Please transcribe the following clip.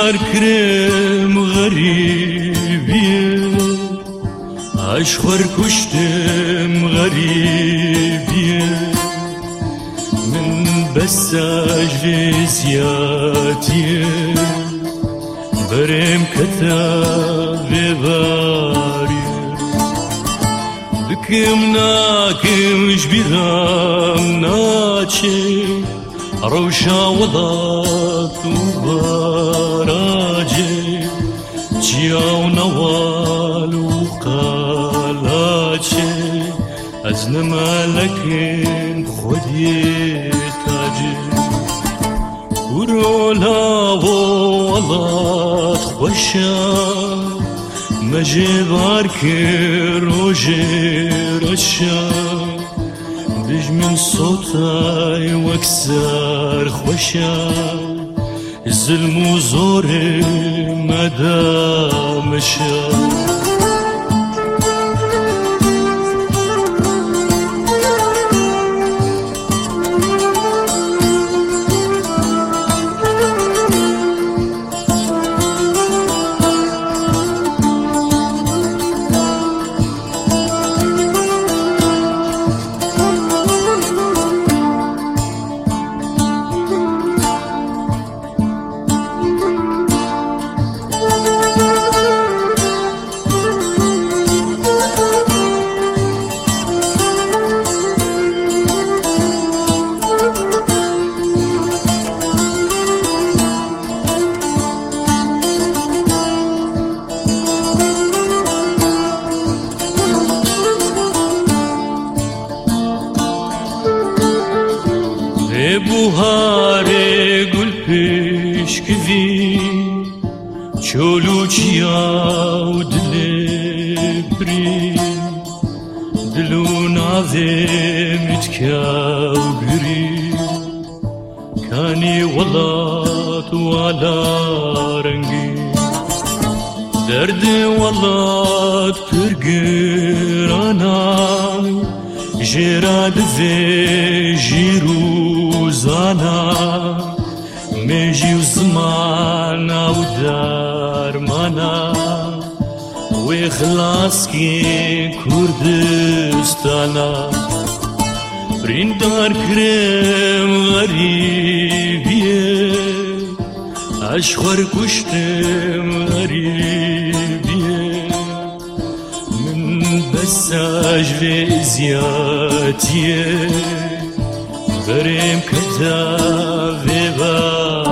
بریندار کرم غریبیه عشخور کشتم غریبیه من بس عجل زیادیه برم کتاب باری بکم ناکمش بیرم ناچه روشا وضات وبراجي أزن مالكين خدي تاجي ورولا والله خوشا مجبار كروجي رشا بج من صوتي واكسر خوشا الظلم وزوري مدى مشى buhare gul peshkivi Çoluçya udlebri Dlu naze mütkya ugri Kani valat ala rengi. Derdi valat pürgür anay Jirad ve jiru جراد في جيروزانا ميجي وزمانا ودار مانا وإخلاص كي كردستانا بريندار كريم غريبية أشخر كشتم غريبية بس عجل زياتيه بريم كتاب بار